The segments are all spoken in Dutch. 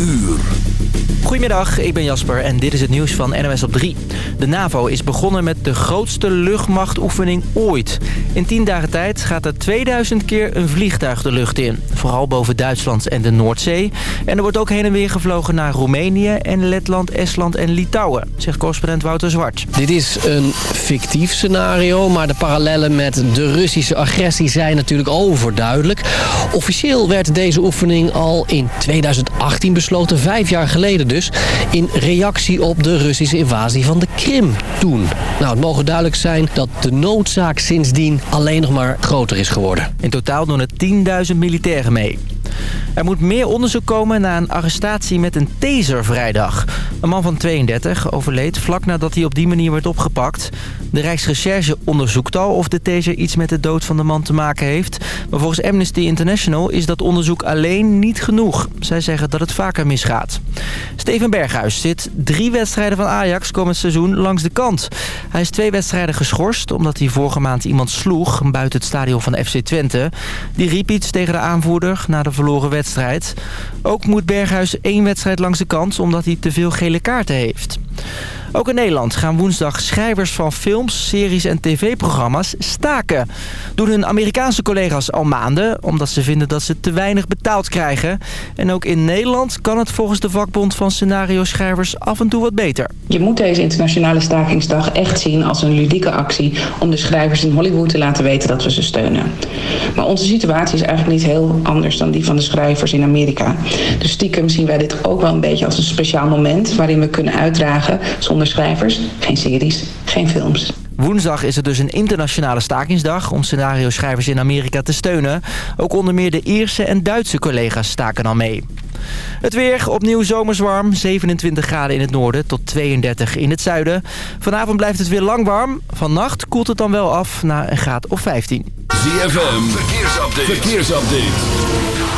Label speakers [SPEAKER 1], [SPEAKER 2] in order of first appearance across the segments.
[SPEAKER 1] uur.
[SPEAKER 2] Goedemiddag, ik ben Jasper en dit is het nieuws van NOS op 3. De NAVO is begonnen met de grootste luchtmachtoefening ooit. In 10 dagen tijd gaat er 2000 keer een vliegtuig de lucht in. Vooral boven Duitsland en de Noordzee. En er wordt ook heen en weer gevlogen naar Roemenië en Letland, Estland en Litouwen, zegt correspondent Wouter Zwart.
[SPEAKER 3] Dit is een fictief scenario, maar de parallellen met de Russische agressie zijn natuurlijk overduidelijk. Officieel werd deze oefening al in 2018 besloten, vijf jaar geleden dus, in reactie op de Russische invasie van de Krim toen. Nou, het mogen duidelijk zijn dat de noodzaak sindsdien alleen nog maar groter is geworden.
[SPEAKER 2] In totaal doen er 10.000 militairen mee. Er moet meer onderzoek komen na een arrestatie met een taser vrijdag. Een man van 32 overleed vlak nadat hij op die manier werd opgepakt. De Rijksrecherche onderzoekt al of de taser iets met de dood van de man te maken heeft. Maar volgens Amnesty International is dat onderzoek alleen niet genoeg. Zij zeggen dat het vaker misgaat. Steven Berghuis zit drie wedstrijden van Ajax komend seizoen langs de kant. Hij is twee wedstrijden geschorst omdat hij vorige maand iemand sloeg buiten het stadion van FC Twente. Die riep iets tegen de aanvoerder na de verloren wedstrijd. Ook moet Berghuis één wedstrijd langs de kant omdat hij te veel gele kaarten heeft. Ook in Nederland gaan woensdag schrijvers van films, series en tv-programma's staken. Doen hun Amerikaanse collega's al maanden, omdat ze vinden dat ze te weinig betaald krijgen. En ook in Nederland kan het volgens de vakbond van scenario-schrijvers af en toe wat beter.
[SPEAKER 4] Je moet deze internationale stakingsdag echt zien als een ludieke actie om de schrijvers in Hollywood te laten weten dat we ze steunen. Maar onze situatie is eigenlijk niet heel anders dan die van de schrijvers in Amerika. Dus stiekem zien wij dit ook wel een beetje als een speciaal moment waarin we kunnen uitdragen zonder schrijvers, geen series, geen films.
[SPEAKER 2] Woensdag is het dus een internationale stakingsdag om scenario-schrijvers in Amerika te steunen. Ook onder meer de Ierse en Duitse collega's staken al mee. Het weer, opnieuw zomerswarm. 27 graden in het noorden tot 32 in het zuiden. Vanavond blijft het weer lang warm. Vannacht koelt het dan wel af naar een graad of 15.
[SPEAKER 1] ZFM, verkeersupdate. verkeersupdate.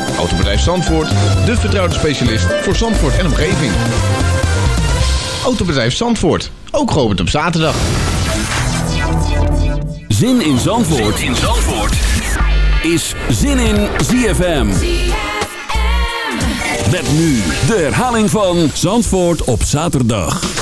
[SPEAKER 5] Autobedrijf Zandvoort, de vertrouwde specialist voor Zandvoort en omgeving. Autobedrijf Zandvoort, ook geopend op zaterdag.
[SPEAKER 1] Zin in Zandvoort, in Zandvoort. is Zin in ZFM. Met nu de herhaling van Zandvoort op zaterdag.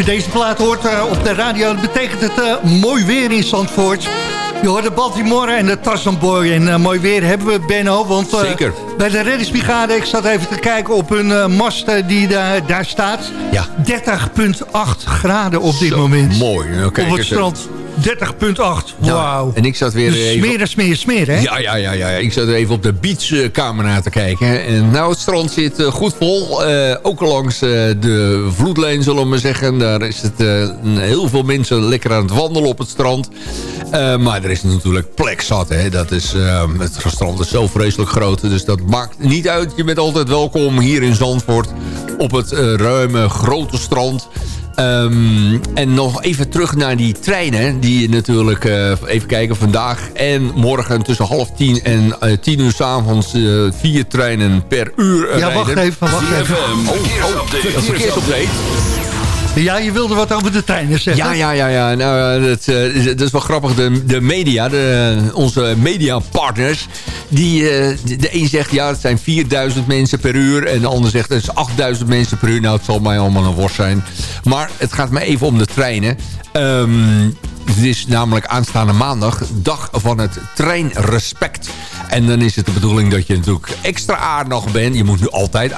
[SPEAKER 6] Je deze plaat hoort op de radio... betekent het mooi weer in Zandvoort. Je hoort de Baltimore en de Tarzan Boy. En mooi weer hebben we, Benno. Want
[SPEAKER 7] Zeker.
[SPEAKER 6] bij de reddingsbrigade, ik zat even te kijken op hun mast die daar, daar staat.
[SPEAKER 7] Ja.
[SPEAKER 6] 30,8 graden op dit moment.
[SPEAKER 7] Mooi. Nou,
[SPEAKER 6] op het strand. 30,8. Wauw.
[SPEAKER 7] en ik zat weer
[SPEAKER 6] dus
[SPEAKER 7] even...
[SPEAKER 6] smeren, smeren, smeren, hè?
[SPEAKER 7] Ja, ja, ja, ja. Ik zat er even op de beachcamera te kijken. En nou, het strand zit uh, goed vol. Uh, ook langs uh, de vloedlijn, zullen we maar zeggen. Daar is het heel veel mensen lekker aan het wandelen op het strand. maar er is natuurlijk plek zat, hè. Dat is, het strand is zo vreselijk groot. Dus dat maakt niet uit. Je bent altijd welkom hier in Zandvoort. Op het ruime, grote strand. Um, en nog even terug naar die treinen. Die natuurlijk, uh, even kijken, vandaag en morgen tussen half tien en uh, tien uur s'avonds uh, vier treinen per uur
[SPEAKER 6] Ja,
[SPEAKER 7] rijden.
[SPEAKER 6] wacht even, wacht even.
[SPEAKER 7] Oh, oh, verkeersupdate.
[SPEAKER 6] Ja, je wilde wat over de treinen zeggen.
[SPEAKER 7] Ja, ja, ja. ja. Nou, dat, uh, dat is wel grappig. De, de media, de, onze mediapartners... Die, uh, de een zegt, ja, het zijn 4000 mensen per uur. En de ander zegt, het is 8000 mensen per uur. Nou, het zal mij allemaal een worst zijn. Maar het gaat me even om de treinen. Um, het is namelijk aanstaande maandag dag van het treinrespect. En dan is het de bedoeling dat je natuurlijk extra aardig bent. Je moet nu altijd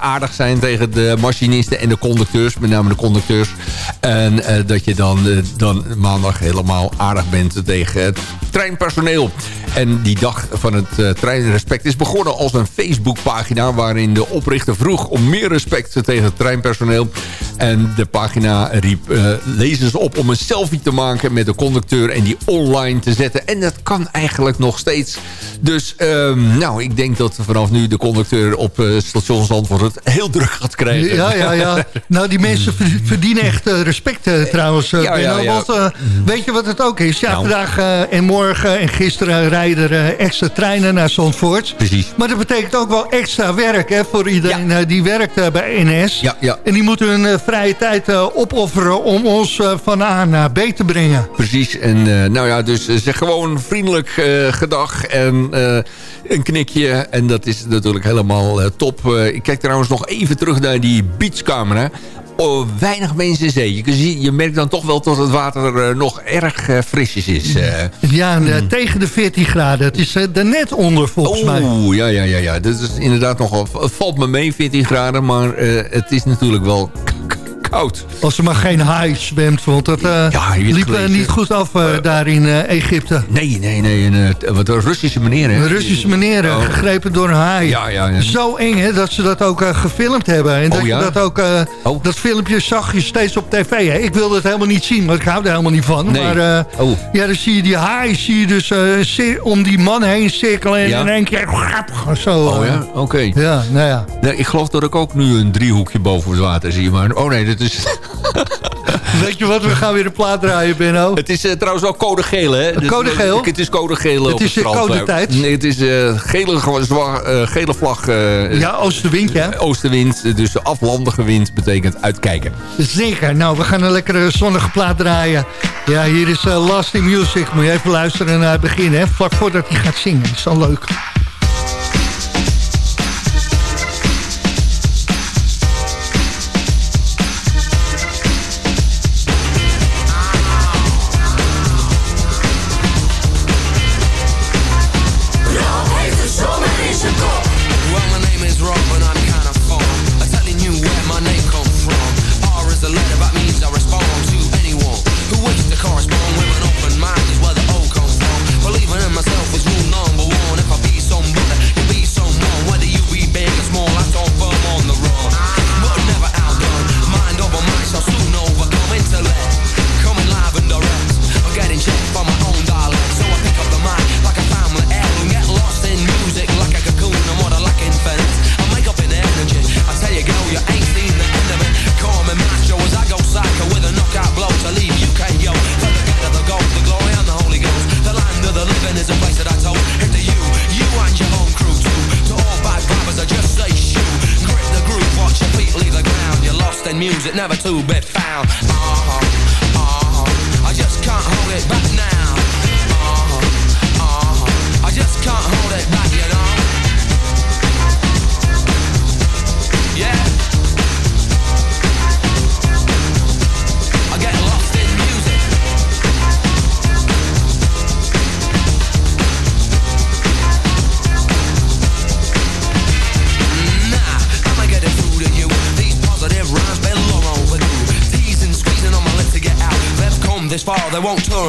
[SPEAKER 7] aardig zijn tegen de machinisten en de conducteurs. Met name de conducteurs. En uh, dat je dan, uh, dan maandag helemaal aardig bent tegen het treinpersoneel. En die dag van het treinrespect is begonnen als een Facebookpagina... waarin de oprichter vroeg om meer respect tegen het treinpersoneel. En de pagina riep lezers op om een selfie te maken met de conducteur... en die online te zetten. En dat kan eigenlijk nog steeds. Dus um, nou, ik denk dat vanaf nu de conducteur op uh, station Zandvoort het heel druk gaat krijgen.
[SPEAKER 6] Ja, ja, ja. Nou, die mensen verdienen echt uh, respect uh, trouwens.
[SPEAKER 7] Ja, ja, ja.
[SPEAKER 6] Want weet je wat het ook is? Ja, nou. vandaag en morgen en gisteren rijden er extra treinen naar Zandvoort.
[SPEAKER 7] Precies.
[SPEAKER 6] Maar dat betekent ook wel extra werk hè, voor iedereen die werkt bij NS.
[SPEAKER 7] Ja, ja.
[SPEAKER 6] En die moeten hun vrije tijd opofferen om ons van A naar B te brengen.
[SPEAKER 7] Precies. En nou ja, dus zeg gewoon vriendelijk gedag en uh, een knikje. En dat is natuurlijk helemaal uh, top. Uh, ik kijk trouwens nog even terug naar die beachcamera. Oh, weinig mensen in zee. Je, je merkt dan toch wel dat het water nog erg frisjes is.
[SPEAKER 6] ja, en, mm. tegen de 14 graden. Het is er net onder volgens
[SPEAKER 7] oh,
[SPEAKER 6] mij.
[SPEAKER 7] Oeh, ja, ja, ja, ja. Dat is inderdaad nog... Het valt me mee, 14 graden. Maar het is natuurlijk wel koud.
[SPEAKER 6] Als er maar geen haai zwemt, want dat uh, ja, liep uh, niet goed af uh, daar in Egypte.
[SPEAKER 7] Nee, nee, nee. Een, wat een Russische meneer, hè?
[SPEAKER 6] Een Russische meneer, oh. gegrepen door een haai.
[SPEAKER 7] Ja, ja, ja.
[SPEAKER 6] Zo eng, hè, dat ze dat ook gefilmd hebben. En dat
[SPEAKER 7] oh,
[SPEAKER 6] je dat ook...
[SPEAKER 7] oh.
[SPEAKER 6] Dat filmpje zag je steeds op tv. Hè? Ik wilde het helemaal niet zien, maar ik hou er helemaal niet van.
[SPEAKER 7] Nee.
[SPEAKER 6] Maar
[SPEAKER 7] oh.
[SPEAKER 6] ja, dan zie je die haai zie je dus om die man heen cirkelen. En in één keer... Zo,
[SPEAKER 7] oh ja, oké. Okay.
[SPEAKER 6] Ja, nou ja.
[SPEAKER 7] Nee, ik geloof dat ik ook nu een driehoekje boven het water zie. Maar oh nee, dat
[SPEAKER 6] Weet je wat, we gaan weer een plaat draaien, Benno.
[SPEAKER 7] Het is uh, trouwens wel code geel, hè?
[SPEAKER 6] Dus, code geel?
[SPEAKER 7] Het, het is code geel
[SPEAKER 6] het
[SPEAKER 7] op
[SPEAKER 6] is
[SPEAKER 7] het strand.
[SPEAKER 6] code tijd.
[SPEAKER 7] Nee, het is uh, gele, uh, gele vlag.
[SPEAKER 6] ja, oostenwind, ja.
[SPEAKER 7] Oostenwind, dus aflandige wind betekent uitkijken.
[SPEAKER 6] Zeker. Nou, we gaan een lekkere zonnige plaat draaien. Ja, hier is Lasting Music. Moet je even luisteren naar het begin, hè? Vlak voordat hij gaat zingen. Dat is dan leuk.
[SPEAKER 8] never to be found. Oh. Uh-huh.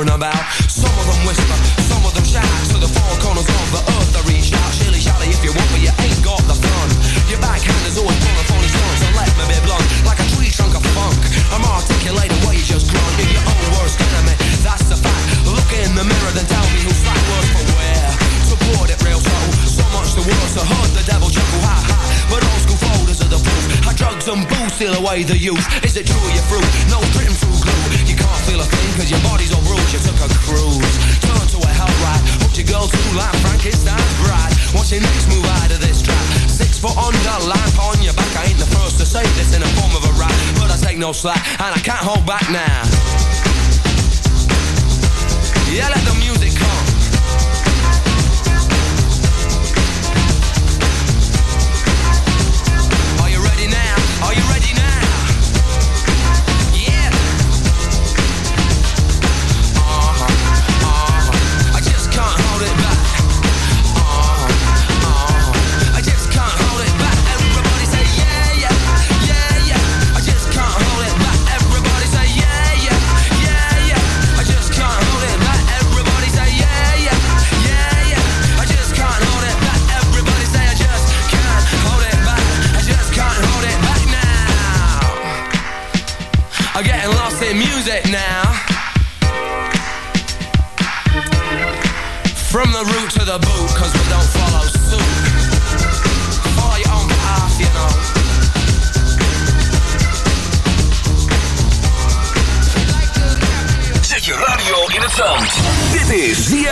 [SPEAKER 8] Won't about. Some of them whisper, some of them shout. To the four corners of the earth they reach out. Shilly shally if you want, but you ain't got the fun. Your backhand is always full of phony stunts. So let me be blunt, like a tree trunk of funk. I'm articulating what you just grunt. You're your own worst enemy, that's the fact. Look in the mirror, then tell me who's slack worse for wear. Support it real slow, so much the worse. I heard the devil chuckle, ha ha. But old school folders are the proof. How drugs and booze steal away the youth. Is it true you're through? No your body's all bruised. You took a cruise, turn to a hell ride. Hooked your girl to like Frankenstein's bride. Your next move out of this trap? Six foot under, lamp on your back. I ain't the first to say this in the form of a rap. But I take no slack and I can't hold back now. Yeah, let the music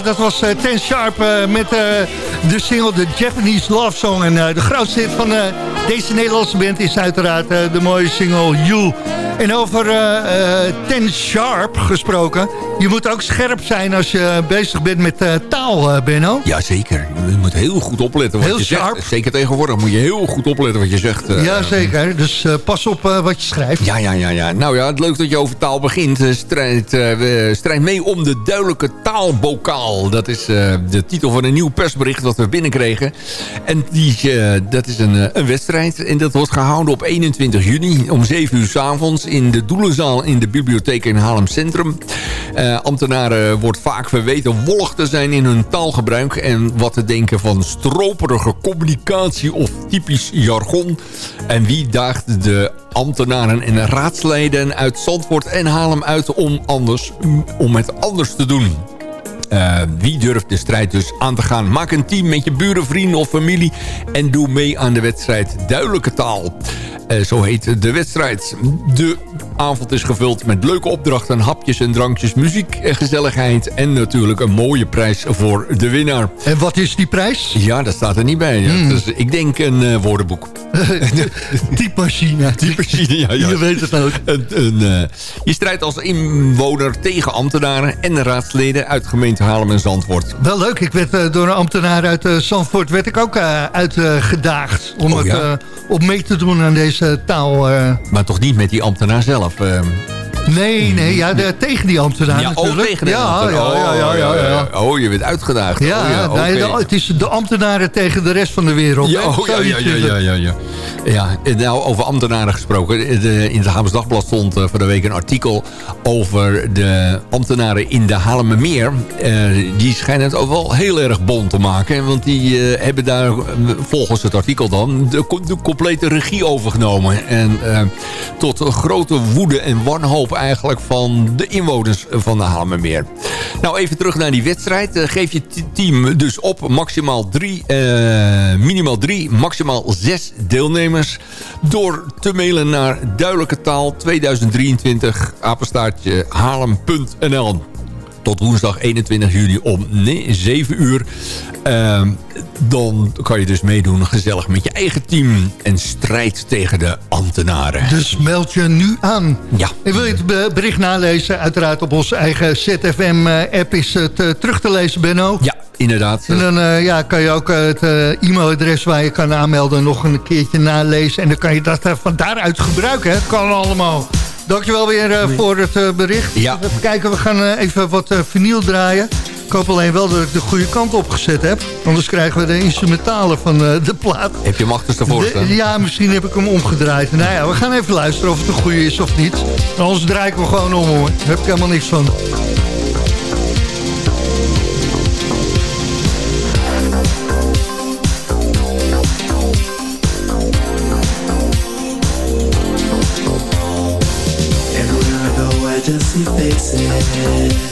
[SPEAKER 6] Dat was eh, Ten Sharp eh, met eh, de single The Japanese Love Song. En de grootste hit van deze Nederlandse band is uiteraard de mooie single You. En over Ten Sharp gesproken. Je moet ook scherp zijn als je bezig bent met taal, Benno.
[SPEAKER 7] Jazeker. Je moet heel goed opletten wat
[SPEAKER 6] Heel
[SPEAKER 7] je
[SPEAKER 6] sharp.
[SPEAKER 7] zegt. Zeker tegenwoordig moet je heel goed opletten wat je zegt. eh.
[SPEAKER 6] Ja, zeker. Dus eh, pas op eh, wat je schrijft.
[SPEAKER 7] Ja, ja, ja, ja. Nou ja, het leuk dat je over taal begint. Strijd, strijd mee om de duidelijke taalbokaal. Dat is de titel van een nieuw persbericht dat we binnenkregen. En die, dat is een, een wedstrijd. En dat wordt gehouden op 21 juni om 7 uur s avonds in de Doelenzaal in de bibliotheek in Haarlem Centrum. Ambtenaren wordt vaak verweten wollig te zijn in hun taalgebruik... en wat te denken van stroperige communicatie of typisch jargon. En wie daagt de ambtenaren en raadsleden uit Zandvoort en Haarlem uit om, anders, om het anders te doen? Eh, wie durft de strijd dus aan te gaan? Maak een team met je buren, vrienden of familie... en doe mee aan de wedstrijd Duidelijke Taal. Eh, zo heet de wedstrijd. De avond is gevuld met leuke opdrachten, hapjes en drankjes... muziek en gezelligheid en natuurlijk een mooie prijs voor de winnaar.
[SPEAKER 6] En wat is die prijs?
[SPEAKER 7] Ja, dat staat er niet bij.
[SPEAKER 6] Hmm.
[SPEAKER 7] Dus ik denk een eh, woordenboek.
[SPEAKER 6] Typemachine.
[SPEAKER 7] Typemachine, ja, ja.
[SPEAKER 6] Je weet het ook.
[SPEAKER 7] Een, een, eh, je strijdt als inwoner tegen ambtenaren en raadsleden uit gemeente Haarlem en Zandvoort.
[SPEAKER 6] Wel leuk, ik werd eh, door een ambtenaar uit Zandvoort werd ik ook uitgedaagd om
[SPEAKER 7] Oh,
[SPEAKER 6] het,
[SPEAKER 7] ja?
[SPEAKER 6] op mee te doen aan deze taal.
[SPEAKER 7] Maar toch niet met die ambtenaar zelf. Eh.
[SPEAKER 6] Nee, nee, ja, de- tegen die ambtenaar
[SPEAKER 7] ja, oh, tegen de
[SPEAKER 6] ja, ja, ja, ja, ja, ja.
[SPEAKER 7] Oh, je bent uitgedaagd.
[SPEAKER 6] Ja,
[SPEAKER 7] oh,
[SPEAKER 6] het is de ambtenaren tegen de rest van de wereld.
[SPEAKER 7] Ja, oh, ja, ja, ja, ja, ja, nou, over ambtenaren gesproken. In het Haams Dagblad stond eh, van de week een artikel over de ambtenaren in de Haarlemmermeer. Eh die schijnen het ook wel heel erg bond te maken. Want die eh, hebben daar, volgens het artikel dan, de, co- de complete regie overgenomen. En tot grote woede en wanhoop eigenlijk van de inwoners van de Haarlemmermeer. Nou, even terug naar die wedstrijd. Eh, geef je team dus op maximaal drie, eh, minimaal drie, maximaal zes deelnemers. Door te mailen naar duidelijke taal 2023 apenstaartje haarlem.nl tot woensdag 21 juli om nee, 7 uur. Ehm, dan kan je dus meedoen gezellig met je eigen team... en strijd tegen de ambtenaren.
[SPEAKER 6] Dus meld je nu aan.
[SPEAKER 7] Ja.
[SPEAKER 6] En wil je het be- bericht nalezen? Uiteraard op onze eigen ZFM-app is het eh, terug te lezen, Benno.
[SPEAKER 7] Ja, inderdaad.
[SPEAKER 6] En dan eh, ja, kan je ook eh, het eh, e-mailadres waar je kan aanmelden nog een keertje nalezen. En dan kan je dat eh, van daaruit gebruiken. Het kan allemaal. Dankjewel weer eh, voor het eh, bericht.
[SPEAKER 7] Ja.
[SPEAKER 6] Even kijken, we gaan eh, even wat eh vinyl draaien. Ik hoop alleen wel dat ik de goede kant opgezet heb. Anders krijgen we de instrumentalen van eh, de plaat.
[SPEAKER 7] Heb je hem achterstevoren
[SPEAKER 6] De-
[SPEAKER 7] staan?
[SPEAKER 6] ja, misschien heb ik hem omgedraaid. Nou ja, we gaan even luisteren of het een goede is of niet. Anders draai ik hem gewoon om hoor. Daar heb ik helemaal niks van.
[SPEAKER 9] Just.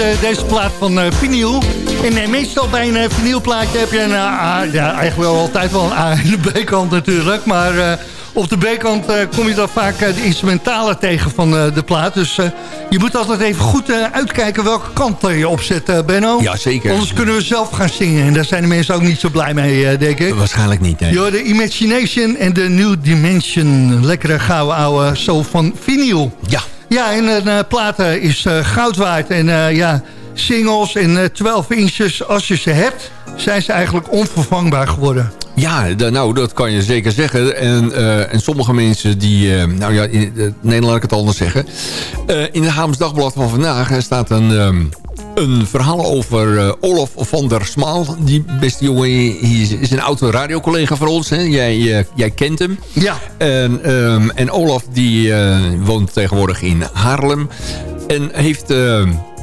[SPEAKER 6] En deze plaat van vinyl. En uh, meestal bij een uh, vinylplaatje heb je een A, ja, eigenlijk wel altijd wel een A in de B-kant natuurlijk. Maar op de B-kant kom je dan vaak de instrumentalen tegen van de plaat. Dus je moet altijd even goed uitkijken welke kant je opzet, Benno.
[SPEAKER 7] Ja, zeker.
[SPEAKER 6] Anders kunnen we zelf gaan zingen. En daar zijn de mensen ook niet zo blij mee, denk ik.
[SPEAKER 7] Waarschijnlijk niet, nee.
[SPEAKER 6] de Imagination en de New Dimension. Lekkere gouden ouwe zo van vinyl.
[SPEAKER 7] Ja.
[SPEAKER 6] Ja, en een uh, platen is uh, goud waard. En uh, ja, singles en 12 inches, als je ze hebt... zijn ze eigenlijk onvervangbaar geworden.
[SPEAKER 7] Ja, nou, dat kan je zeker zeggen. En, en sommige mensen die... nou ja, in Nederland laat ik het anders zeggen. in het Haams Dagblad van vandaag staat een... Um, een verhaal over uh, Olaf van der Smaal. Die beste jongen is, is een oude radiocollega van ons. Hè? Jij, uh, jij kent hem.
[SPEAKER 6] Ja.
[SPEAKER 7] En, um, en Olaf die uh, woont tegenwoordig in Haarlem. En heeft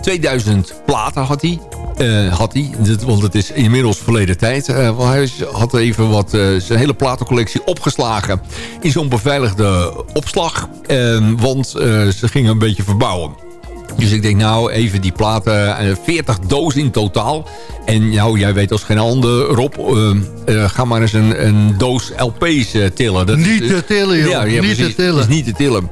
[SPEAKER 7] 2000 platen had hij. had hij, want het is inmiddels verleden tijd. hij had even wat zijn hele platencollectie opgeslagen in zo'n beveiligde opslag. want ze gingen een beetje verbouwen. Dus ik denk, nou, even die platen, 40 dozen in totaal. En nou, jij weet als geen ander, Rob, uh, uh, ga maar eens een, een doos LP's uh, tillen.
[SPEAKER 6] Dat niet te tillen, joh. Ja, ja, niet precies, te tillen.
[SPEAKER 7] is niet te tillen.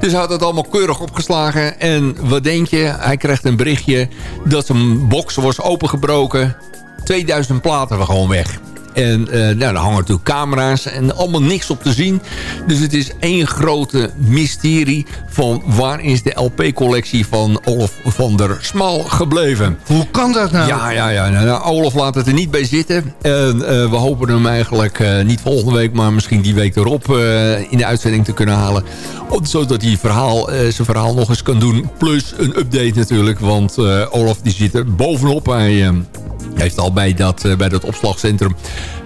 [SPEAKER 7] Dus hij had het allemaal keurig opgeslagen. En wat denk je? Hij krijgt een berichtje dat zijn box was opengebroken. 2000 platen waren gewoon weg. En uh, nou, daar hangen natuurlijk camera's en allemaal niks op te zien. Dus het is één grote mysterie van waar is de LP-collectie van Olaf van der Smal gebleven.
[SPEAKER 6] Hoe kan dat nou?
[SPEAKER 7] Ja, ja, ja. Nou, nou Olaf laat het er niet bij zitten. En uh, we hopen hem eigenlijk uh, niet volgende week, maar misschien die week erop in de uitzending te kunnen halen. Zodat hij verhaal, zijn verhaal nog eens kan doen. Plus een update natuurlijk, want Olaf die zit er bovenop. Hij heeft al bij dat, bij dat opslagcentrum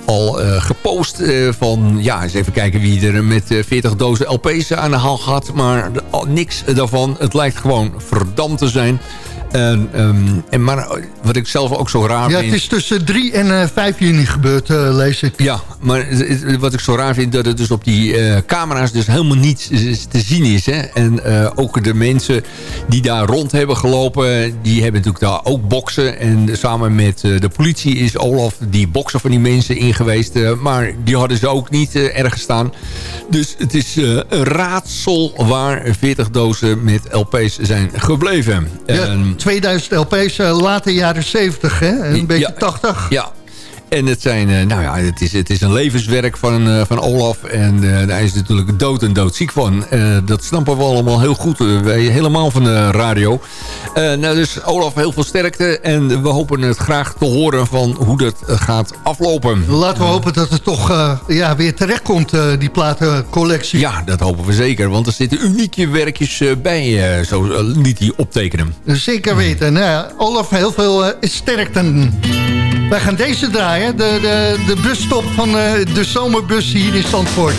[SPEAKER 7] al uh, gepost uh, van... ja, eens even kijken wie er met uh, 40 dozen LP's aan de haal gaat. Maar niks daarvan. Het lijkt gewoon verdampt te zijn. En, um, en maar wat ik zelf ook zo raar
[SPEAKER 6] ja,
[SPEAKER 7] vind...
[SPEAKER 6] Ja, het is tussen 3 en uh, 5 juni gebeurd, uh, lees ik.
[SPEAKER 7] Ja, maar wat ik zo raar vind... dat het dus op die uh, camera's dus helemaal niet te zien is. Hè? En ook de mensen die daar rond hebben gelopen... die hebben natuurlijk daar ook boksen. En samen met de politie is Olaf die boksen van die mensen in geweest. maar die hadden ze ook niet ergens staan. Dus het is een raadsel waar 40 dozen met LP's zijn gebleven.
[SPEAKER 6] Ja. 2000 LP's uh, late jaren 70, hè? Een beetje
[SPEAKER 7] ja,
[SPEAKER 6] 80.
[SPEAKER 7] Ja, en het, zijn, uh, nou ja, het, is, het is een levenswerk van, uh, van Olaf. En uh, daar is natuurlijk dood en doodziek van. dat snappen we allemaal heel goed. wij helemaal van de radio. nou, dus Olaf, heel veel sterkte. En we hopen het graag te horen van hoe dat gaat aflopen.
[SPEAKER 6] Laten we hopen dat het toch ja, weer terecht komt, die platencollectie.
[SPEAKER 7] Ja, dat hopen we zeker. Want er zitten unieke werkjes bij, zo liet hij optekenen.
[SPEAKER 6] Zeker weten. Nou, Olaf, heel veel sterkten. Wij gaan deze draaien, de, de, de busstop van uh, de zomerbus hier in Zandvoort.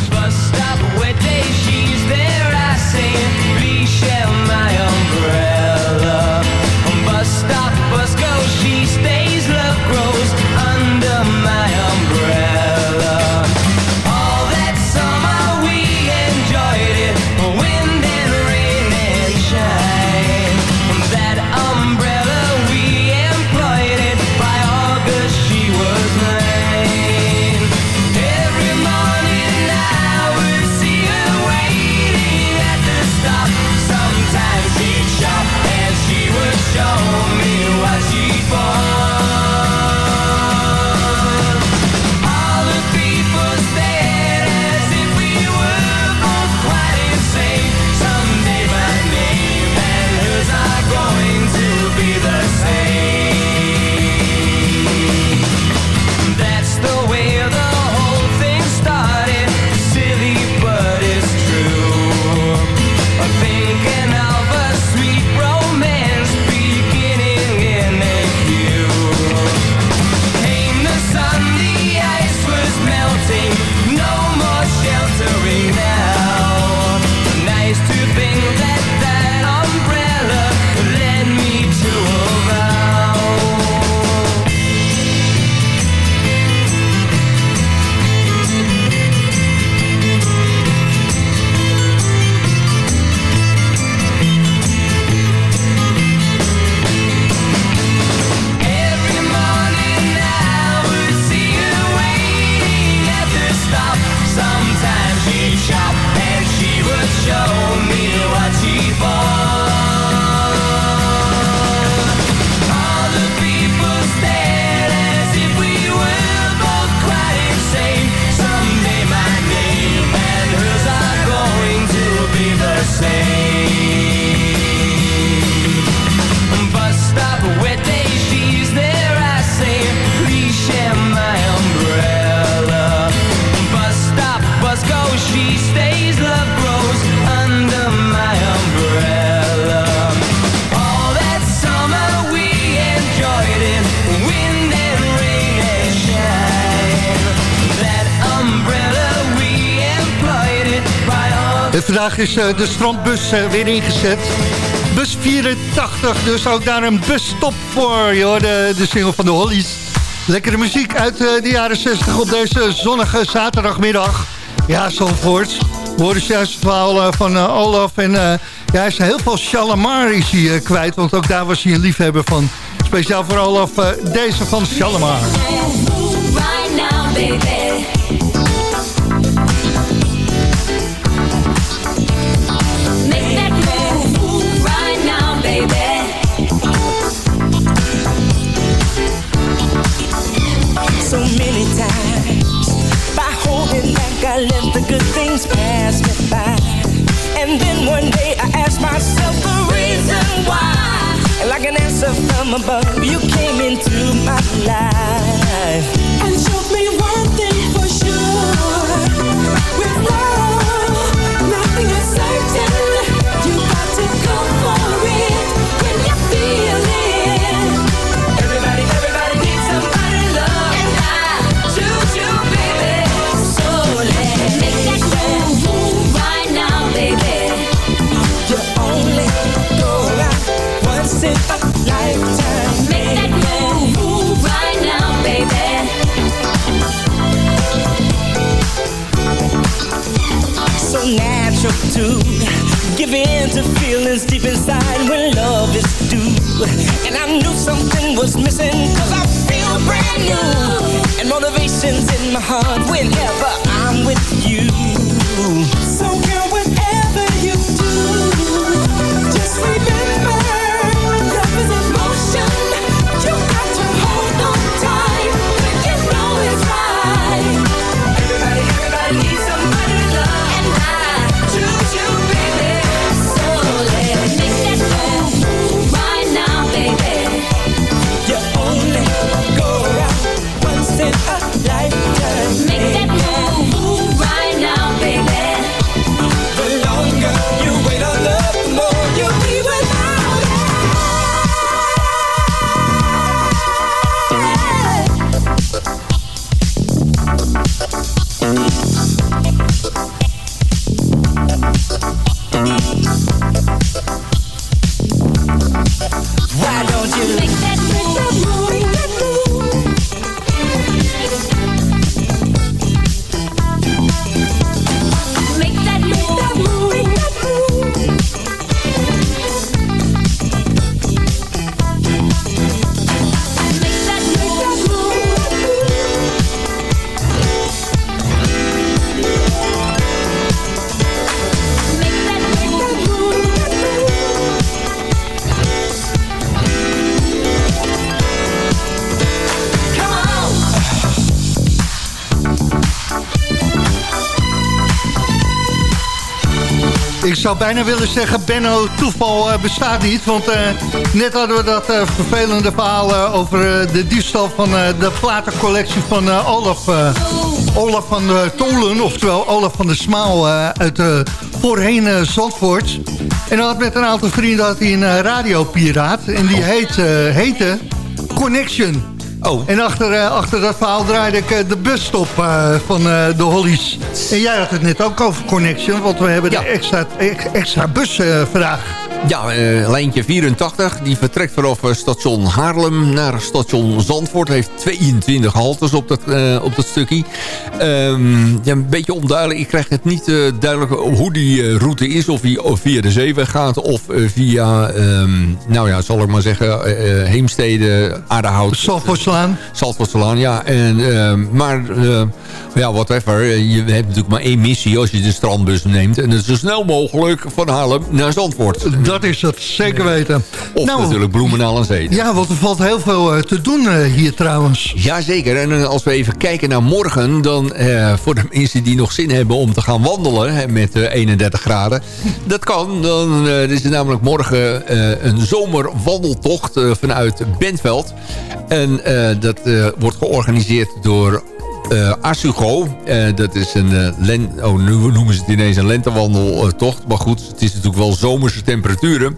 [SPEAKER 6] Is eh, de strandbus eh, weer ingezet. Bus 84, dus ook daar een busstop voor. Joh, de, de single van de Hollies. Lekkere muziek uit eh, de jaren 60 op deze zonnige zaterdagmiddag. Ja, Zandvoort. We hoorden juist het verhaal van Olaf. En ja, hij is heel veel Shalimar is kwijt. Want ook daar was hij een liefhebber van. Speciaal voor Olaf, deze van Shalimar.
[SPEAKER 1] I let the good things pass me by. And then one day I asked myself the reason why. And like an answer from above you came into my life. And showed me one thing
[SPEAKER 6] zou bijna willen zeggen, Benno, toeval eh, bestaat niet. Want eh, net hadden we dat eh, vervelende verhaal over de diefstal van de platencollectie van Olaf, Olaf van Tolen. Oftewel Olaf van de Smaal uit voorheen Zandvoort. En hij had met een aantal vrienden had hij een radiopiraat. En die heet, heette Connection.
[SPEAKER 7] Oh.
[SPEAKER 6] En achter, eh, achter dat verhaal draaide ik eh, de busstop eh, van de Hollies. En jij had het net ook over Connection, want we hebben
[SPEAKER 7] Ja.
[SPEAKER 6] de extra, ex- extra bus vandaag.
[SPEAKER 7] Ja, eh, lijntje 84. Die vertrekt vanaf eh, station Haarlem naar station Zandvoort. Heeft 22 haltes op dat, eh, op dat stukje. Ehm, ja, een beetje onduidelijk. Ik krijg het niet duidelijk hoe die route is. Of die of via de zeeweg gaat. Of via, ehm, nou ja, zal ik maar zeggen, Heemstede, Aardehout.
[SPEAKER 6] Zandvoortslaan.
[SPEAKER 7] Zandvoortselaan, ja. En, ehm, maar ja, whatever. Je hebt natuurlijk maar één missie als je de strandbus neemt. En dat is zo snel mogelijk van Haarlem naar Zandvoort.
[SPEAKER 6] Dat is het, zeker weten.
[SPEAKER 7] Of
[SPEAKER 6] Nou,
[SPEAKER 7] natuurlijk Bloemendaal en Zee.
[SPEAKER 6] Ja, want er valt heel veel eh, te doen eh, hier trouwens.
[SPEAKER 7] Jazeker, en eh, als we even kijken naar morgen... dan eh, voor de mensen die nog zin hebben om te gaan wandelen hè, met eh, 31 graden... dat kan, dan eh, is er namelijk morgen eh, een zomerwandeltocht vanuit Bentveld. En dat wordt georganiseerd door eh Asugo. Eh, dat is een eh, len oh, nu noemen ze het ineens een lentewandeltocht. Maar goed, het is natuurlijk wel zomerse temperaturen.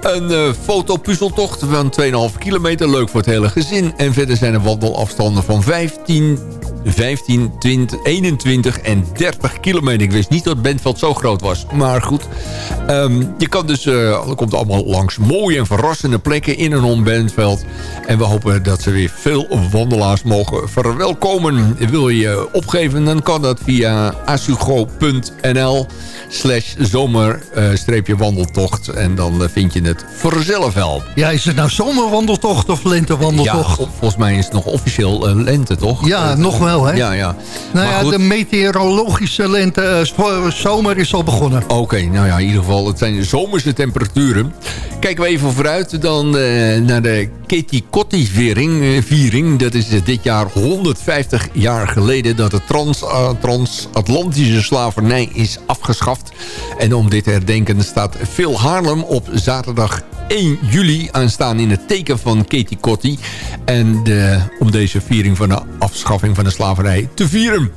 [SPEAKER 7] Een fotopuzzeltocht van 2,5 kilometer. Leuk voor het hele gezin. En verder zijn er wandelafstanden van 15 15, 20, 21 en 30 kilometer. Ik wist niet dat Bentveld zo groot was. Maar goed, Ehm, je kan dus, er komt allemaal langs mooie en verrassende plekken in en om Bentveld. En we hopen dat ze weer veel wandelaars mogen verwelkomen. Wil je opgeven, dan kan dat via asugo.nl slash zomer-wandeltocht. En dan eh, vind je het vanzelf wel.
[SPEAKER 6] Ja, is het nou zomerwandeltocht of lentewandeltocht?
[SPEAKER 7] Ja, volgens mij is het nog officieel uh, lente, toch?
[SPEAKER 6] Ja, nog wel, hè?
[SPEAKER 7] Ja, ja.
[SPEAKER 6] Nou ja, de meteorologische lente, uh, zomer is al begonnen.
[SPEAKER 7] Oké, okay, nou ja, in ieder geval, het zijn zomerse temperaturen. Kijken we even vooruit dan naar de Katie Kotti-viering. viering. Dat is dit jaar 150 jaar geleden dat de trans, transatlantische slavernij is afgeschaft. En om dit te herdenken staat Phil Haarlem op zaterdag 1 juli aanstaan in het teken van Katie Kotti. En de, om deze viering van de afschaffing van de slaverij te vieren.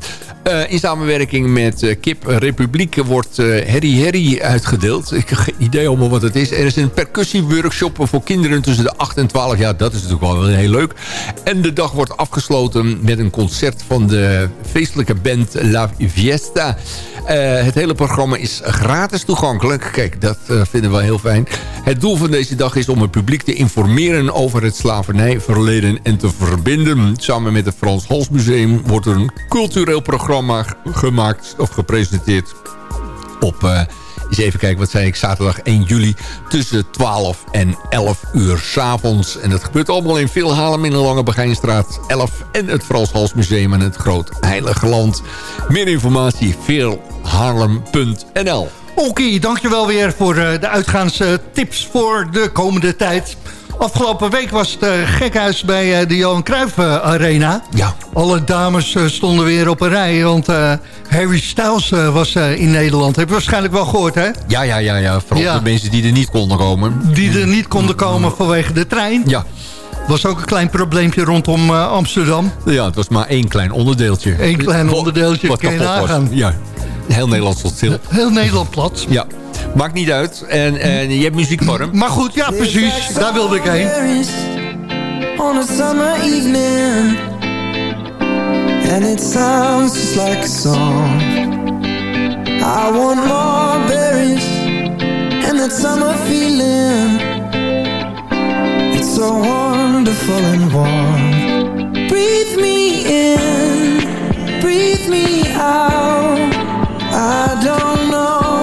[SPEAKER 7] Uh, in samenwerking met uh, Kip Republiek wordt uh, Harry Harry uitgedeeld. Ik heb geen idee allemaal wat het is. Er is een percussieworkshop voor kinderen tussen de 8 en 12 jaar. Dat is natuurlijk wel heel leuk. En de dag wordt afgesloten met een concert van de feestelijke band La Fiesta. het hele programma is gratis toegankelijk. Kijk, dat vinden we heel fijn. Het doel van deze dag is om het publiek te informeren over het slavernijverleden en te verbinden. Samen met het Frans Hals Museum wordt er een cultureel programma gemaakt of gepresenteerd op... Uh, eens even kijken, wat zei ik, zaterdag 1 juli tussen 12 en 11 uur s'avonds. En dat gebeurt allemaal in Vilhalem in de Lange Begijnstraat 11 en het Frans Hals Museum en het Groot Heilige Land. Meer informatie, veelhaarlem.nl
[SPEAKER 6] Oké, dankjewel weer voor uh, de uitgaanstips voor de komende tijd. Afgelopen week was het uh, gekhuis bij uh, de Johan Cruijff uh, Arena.
[SPEAKER 7] Ja.
[SPEAKER 6] Alle dames stonden weer op een rij, want Harry Styles was in Nederland. Heb je waarschijnlijk wel gehoord, hè?
[SPEAKER 7] Ja, ja, ja. ja. Vooral ja. de mensen die er niet konden komen.
[SPEAKER 6] Die er niet konden komen vanwege de trein.
[SPEAKER 7] Ja.
[SPEAKER 6] was ook een klein probleempje rondom Amsterdam.
[SPEAKER 7] Ja, het was maar één klein onderdeeltje.
[SPEAKER 6] Eén klein onderdeeltje,
[SPEAKER 7] wat,
[SPEAKER 6] wat kan je nagaan.
[SPEAKER 7] Ja, heel Nederland stond stil.
[SPEAKER 6] Heel Nederland plat.
[SPEAKER 7] Ja. Maakt niet uit. En, en je hebt muziek voor hem.
[SPEAKER 6] Maar goed, ja precies. Daar wilde ik heen.
[SPEAKER 10] On a summer evening And it sounds just like a song I want more berries And that summer feeling It's so wonderful and warm Breathe me in Breathe me out I don't know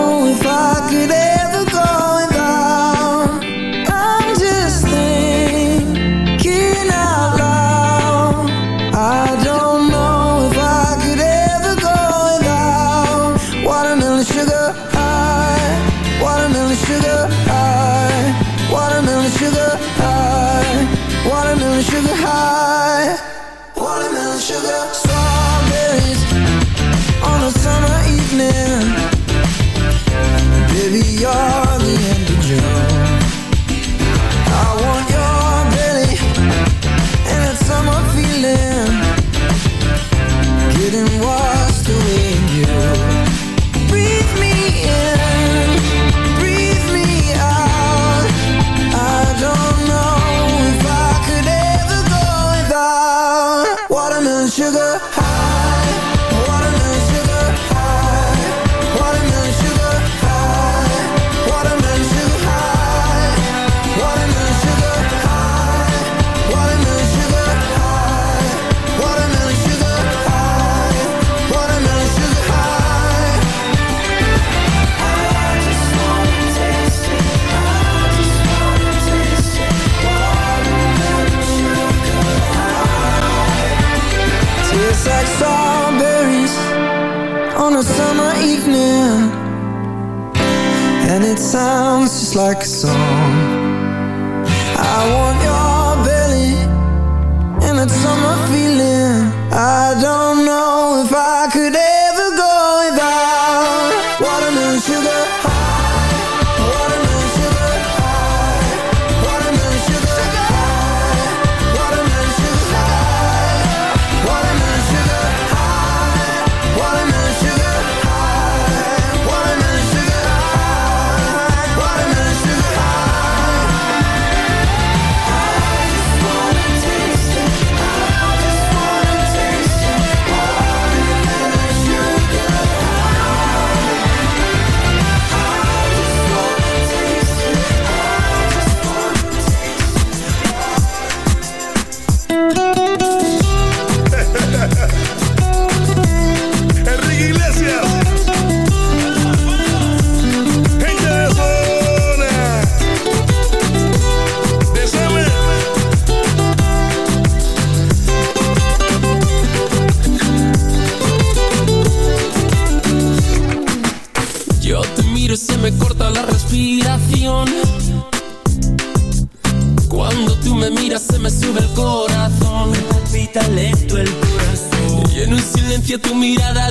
[SPEAKER 11] tu mirada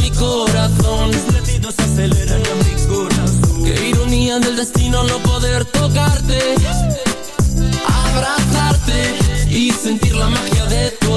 [SPEAKER 9] mi
[SPEAKER 11] corazón. Tus latidos aceleran a mi corazón. Qué ironía del destino no poder tocarte, abrazarte y sentir la magia de tu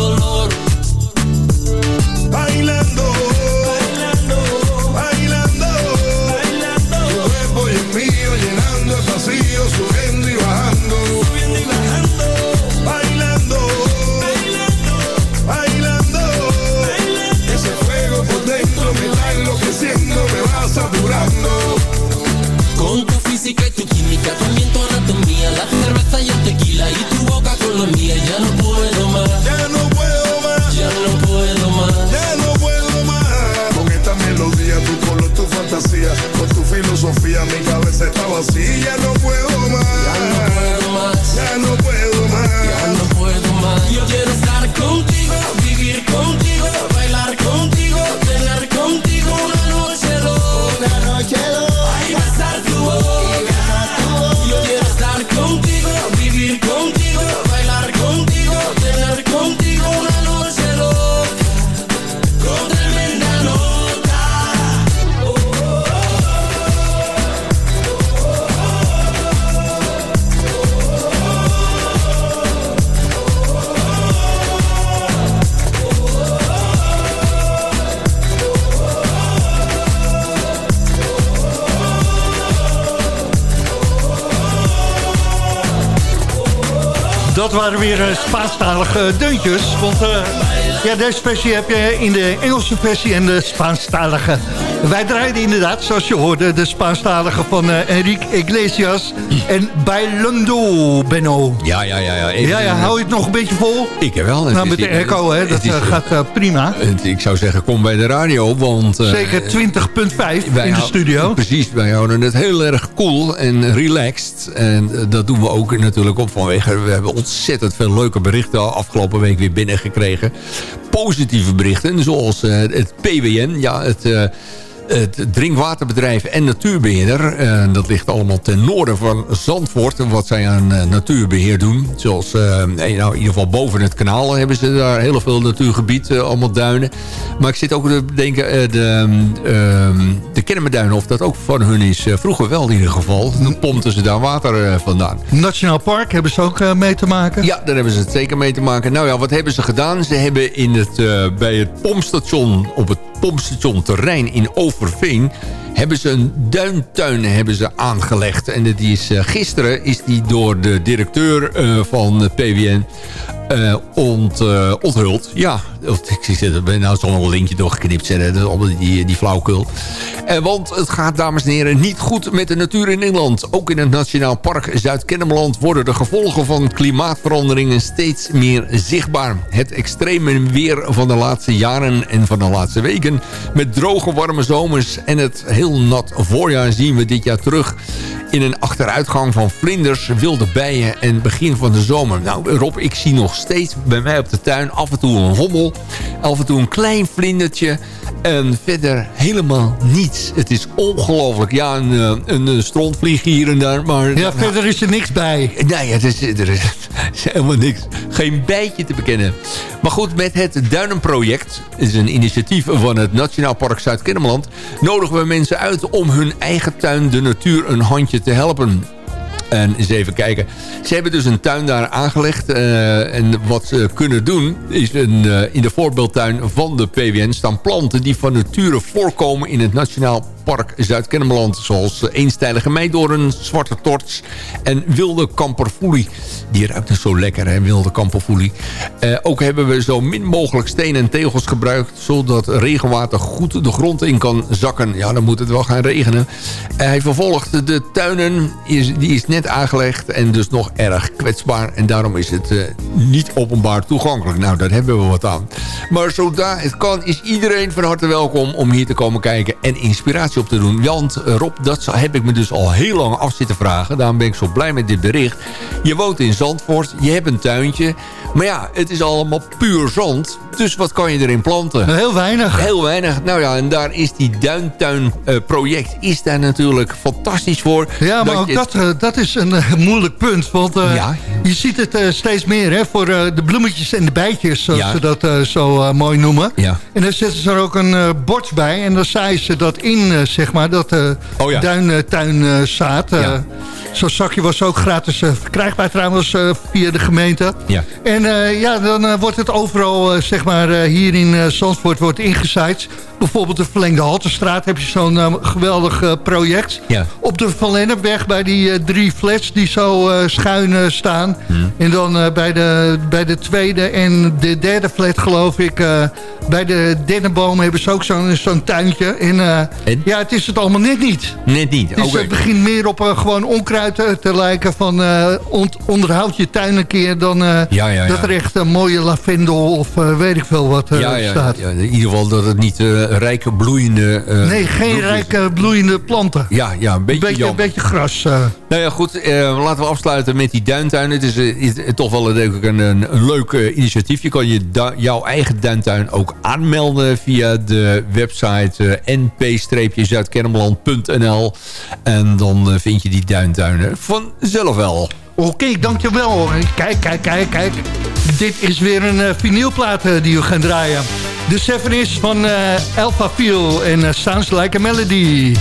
[SPEAKER 6] Dat waren weer eh, Spaanstalige deuntjes. Want eh, ja, deze versie heb je in de Engelse versie en de Spaanstalige. Wij draaiden inderdaad, zoals je hoorde, de Spaanstalige van eh, Enrique Iglesias en Bailando Benno.
[SPEAKER 7] Ja, ja, ja. ja. Even-
[SPEAKER 6] Ja, ja, hou je het nog een beetje vol?
[SPEAKER 7] Ik heb wel.
[SPEAKER 6] Nou, met de echo, hè, dat
[SPEAKER 7] is-
[SPEAKER 6] eh, gaat eh, prima.
[SPEAKER 7] het- Ik zou zeggen, kom bij de radio, want...
[SPEAKER 6] Zeker 20.5 in de studio.
[SPEAKER 7] Precies, wij houden het heel erg cool en relaxed. En dat doen we ook natuurlijk op vanwege... We hebben ontzettend veel leuke berichten afgelopen week weer binnengekregen. Positieve berichten, zoals eh, het PWN. Ja, het... het drinkwaterbedrijf en natuurbeheerder. eh, dat ligt allemaal ten noorden van Zandvoort. En wat zij aan eh, natuurbeheer doen. Zoals eh, nou, in ieder geval boven het kanaal hebben ze daar heel veel natuurgebied. allemaal duinen. Maar ik zit ook te denken. de, ehm, de Kennemerduinen of dat ook van hun is. vroeger wel in ieder geval. Dan pompten ze daar water vandaan.
[SPEAKER 6] Nationaal Park hebben ze ook mee te maken.
[SPEAKER 7] Ja, daar hebben ze het zeker mee te maken. Nou ja, wat hebben ze gedaan? Ze hebben in het, bij het pompstation op het pompstation terrein in Overveen... hebben ze een duintuin hebben ze aangelegd. En is, eh, gisteren is die door de directeur eh, van PWN eh, ont, onthuld. Ja, ik zie er nou een linkje doorgeknipt zetten. Dat is die, die flauwkul. Want het gaat, dames en heren, niet goed met de natuur in Nederland. Ook in het Nationaal Park Zuid-Kennemerland worden de gevolgen van klimaatveranderingen steeds meer zichtbaar. Het extreme weer van de laatste jaren en van de laatste weken... met droge, warme zomers en het heel nat voorjaar zien we dit jaar terug in een achteruitgang van vlinders, wilde bijen en begin van de zomer. Nou Rob, ik zie nog steeds bij mij op de tuin af en toe een hommel, af en toe een klein vlindertje en verder helemaal niets. Het is ongelooflijk. Ja, een, eh, een, een strontvlieg hier en daar, maar...
[SPEAKER 6] Ja, verder is er niks bij.
[SPEAKER 7] Nee, het is, er is, is helemaal niks. Geen bijtje te bekennen. Maar goed, met het Duinenproject, is een initiatief van het Nationaal Park Zuid-Kennemerland... nodigen we mensen uit om hun eigen tuin de natuur een handje te helpen. En eens even kijken. Ze hebben dus een tuin daar aangelegd. eh, en wat ze kunnen doen is een, eh, in de voorbeeldtuin van de PWN staan planten die van nature voorkomen in het Nationaal Park Zuid-Kennemerland. Zoals eenstijlige meidoorn, zwarte torts en wilde kamperfoelie. Die ruikt dus zo lekker, hè, wilde kamperfoelie. Eh, ook hebben we zo min mogelijk stenen en tegels gebruikt... zodat regenwater goed de grond in kan zakken. Ja, dan moet het wel gaan regenen. Eh, hij vervolgt de tuinen, die is net aangelegd... en dus nog erg kwetsbaar. En daarom is het eh, niet openbaar toegankelijk. Nou, daar hebben we wat aan. Maar zodra het kan, is iedereen van harte welkom... om hier te komen kijken en inspiratie op te doen. Want eh, Rob, dat heb ik me dus al heel lang af zitten vragen. Daarom ben ik zo blij met dit bericht. Je woont in Zandvoort, je hebt een tuintje. Maar ja, het is allemaal puur zand. Dus wat kan je erin planten?
[SPEAKER 6] Heel weinig.
[SPEAKER 7] Heel weinig. Nou ja, en daar is die duintuin-project is daar natuurlijk fantastisch voor.
[SPEAKER 6] Ja, maar
[SPEAKER 7] Dat
[SPEAKER 6] ook
[SPEAKER 7] je-
[SPEAKER 6] dat, eh, dat is een eh, moeilijk punt. Want eh,
[SPEAKER 7] Ja.
[SPEAKER 6] je ziet het eh, steeds meer hè, voor eh, de bloemetjes en de bijtjes, zoals
[SPEAKER 7] Ja.
[SPEAKER 6] ze dat eh, zo eh, mooi noemen.
[SPEAKER 7] Ja.
[SPEAKER 6] En dan zetten ze er ook een eh, bord bij en dan zaaien ze dat in, eh, zeg maar, dat eh
[SPEAKER 7] Oh ja.
[SPEAKER 6] duintuinzaad. eh
[SPEAKER 7] Ja.
[SPEAKER 6] Zo'n zakje was ook gratis eh, verkrijgbaar trouwens eh, via de gemeente.
[SPEAKER 7] Ja.
[SPEAKER 6] En eh, ja, dan eh, wordt het overal, eh, zeg maar, eh, hier in eh, Zandvoort wordt ingezaaid. Bijvoorbeeld de verlengde Haltestraat heb je zo'n eh, geweldig eh, project.
[SPEAKER 7] Ja.
[SPEAKER 6] Op de Van Lennepweg bij die eh, drie flats die zo eh, schuin staan.
[SPEAKER 7] Hmm.
[SPEAKER 6] En dan bij, de, bij de tweede en de derde flat geloof ik... bij de dennenboom hebben ze ook zo'n zo'n tuintje. En,
[SPEAKER 7] En?
[SPEAKER 6] ja, het is het allemaal net niet.
[SPEAKER 7] Net niet.
[SPEAKER 6] Dus
[SPEAKER 7] Oké.
[SPEAKER 6] het begint meer op gewoon onkruid te lijken van ont- onderhoud je tuin een keer dan
[SPEAKER 7] Ja, ja,
[SPEAKER 6] dat er echt een mooie lavendel of weet ik veel wat staat.
[SPEAKER 7] ja, in ieder geval dat het niet rijke bloeiende... eh,
[SPEAKER 6] Nee, geen rijke bloeiende planten.
[SPEAKER 7] Ja, ja, een beetje,
[SPEAKER 6] Beetje, een beetje gras. eh.
[SPEAKER 7] Nou ja, goed. eh, laten we afsluiten met die duintuin. Het is, eh, is toch wel een, een, een leuk eh, initiatief. Je kan je jouw eigen duintuin ook aanmelden via de website eh, np-zuidkennemerland.nl. En dan eh, vind je die duintuinen vanzelf wel.
[SPEAKER 6] Oké, dankjewel. Kijk, kijk, kijk, kijk. Dit is weer een eh, vinylplaat eh, die we gaan draaien. De Seven is van eh Alpha Feel en Sounds Like a Melody.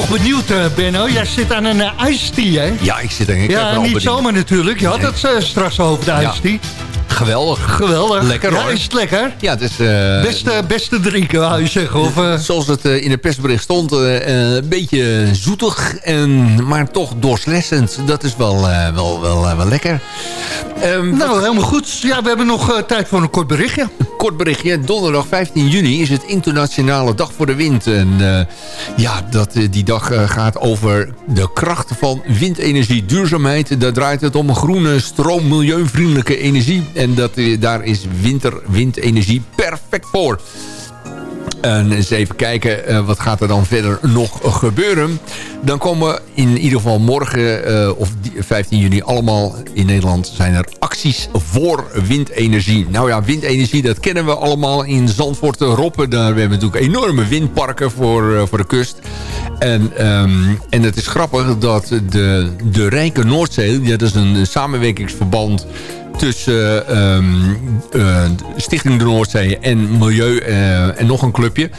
[SPEAKER 6] Toch benieuwd, eh, Benno. Jij zit aan een uh, ijstie, hè?
[SPEAKER 7] Ja, ik zit er ik
[SPEAKER 6] Ja, niet zomaar natuurlijk. Je had het uh, straks over de ijstie.
[SPEAKER 7] Geweldig.
[SPEAKER 6] Geweldig.
[SPEAKER 7] Lekker
[SPEAKER 6] ja, is het lekker?
[SPEAKER 7] Ja, het is... Uh,
[SPEAKER 6] beste, beste drinken, wou je zeggen. Of, uh...
[SPEAKER 7] Zoals het uh, in het persbericht stond. een beetje zoetig, en, maar toch doorslessend. Dat is wel, wel, wel, wel lekker.
[SPEAKER 6] Um, nou, wat... helemaal goed. Ja, we hebben nog tijd voor een kort berichtje.
[SPEAKER 7] Een kort berichtje. Donderdag 15 juni is het internationale dag voor de wind. En ja, dat, die dag gaat over de krachten van windenergie. Duurzaamheid, daar draait het om een groene, stroom, milieuvriendelijke energie. En dat, daar is winter, windenergie perfect voor. En eens even kijken, uh, wat gaat er dan verder nog gebeuren. Dan komen in ieder geval morgen, uh, of 15 juni, allemaal in Nederland... zijn er acties voor windenergie. Nou ja, windenergie, dat kennen we allemaal in Zandvoort, Roppen. Daar hebben we natuurlijk enorme windparken voor, voor de kust. En, um, en het is grappig dat de, de Rijke Noordzee... Dat is een samenwerkingsverband tussen um, uh, Stichting de Noordzee en Milieu uh, en nog een clubje.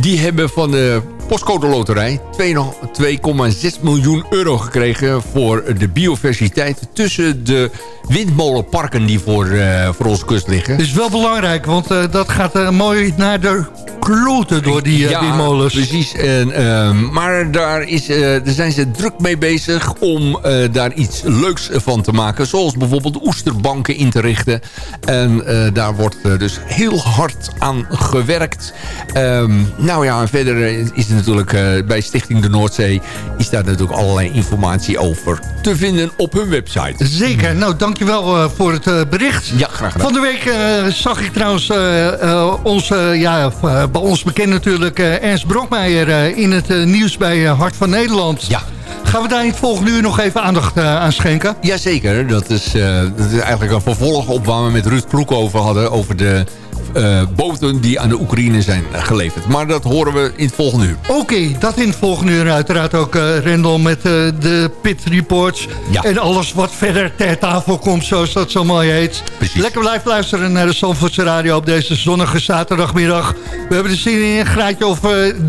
[SPEAKER 7] Die hebben van de Postcode Loterij 2,6 miljoen euro gekregen voor de biodiversiteit tussen de windmolenparken die voor, uh, voor onze kust liggen.
[SPEAKER 6] Dat is wel belangrijk, want dat gaat mooi naar de kloten door die
[SPEAKER 7] ja,
[SPEAKER 6] windmolens.
[SPEAKER 7] precies. En, uh, maar daar, is, uh, daar zijn ze druk mee bezig om uh, daar iets leuks van te maken. Zoals bijvoorbeeld oesterbanken in te richten. En daar wordt dus heel hard aan gewerkt. Um, nou ja, en verder is het natuurlijk bij Stichting de Noordzee... is daar natuurlijk allerlei informatie over te vinden op hun website.
[SPEAKER 6] Zeker. Nou, dankjewel voor het bericht.
[SPEAKER 7] Ja, graag gedaan.
[SPEAKER 6] Van de week zag ik trouwens onze... ja, bij ons bekend natuurlijk Ernst Brokmeijer in het nieuws bij Hart van Nederland.
[SPEAKER 7] Ja.
[SPEAKER 6] Gaan we daar in het volgende uur nog even aandacht aan schenken?
[SPEAKER 7] Jazeker, dat is, dat is eigenlijk een vervolg op waar we met Ruud Kloek over hadden... over de uh, boten die aan de Oekraïne zijn geleverd. Maar dat horen we in het volgende uur.
[SPEAKER 6] Oké, okay, dat in het volgende uur. Uiteraard ook uh, Rendel met uh, de pit reports.
[SPEAKER 7] Ja.
[SPEAKER 6] En alles wat verder ter tafel komt, zoals dat zo mooi heet.
[SPEAKER 7] Precies.
[SPEAKER 6] Lekker blijf luisteren naar de Zandvoortse Radio op deze zonnige zaterdagmiddag. We hebben de zin in een graadje of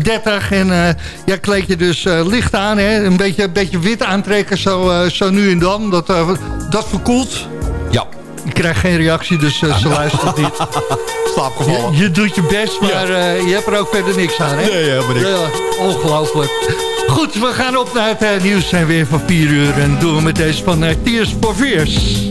[SPEAKER 6] 30. En ja, kleed je dus licht aan. Hè? Een beetje, een beetje wit aantrekken, zo, zo nu en dan. Dat, dat verkoelt.
[SPEAKER 7] Ja.
[SPEAKER 6] Ik krijg geen reactie, dus uh, ze luistert niet.
[SPEAKER 7] Slaapgevallen.
[SPEAKER 6] Je, je, doet je best, maar uh, je hebt er ook verder niks aan, hè?
[SPEAKER 7] Nee, helemaal niks.
[SPEAKER 6] Ongelooflijk. Goed, we gaan op naar het uh, nieuws en weer van 4 uur. En doen we met deze van Tears for Fears.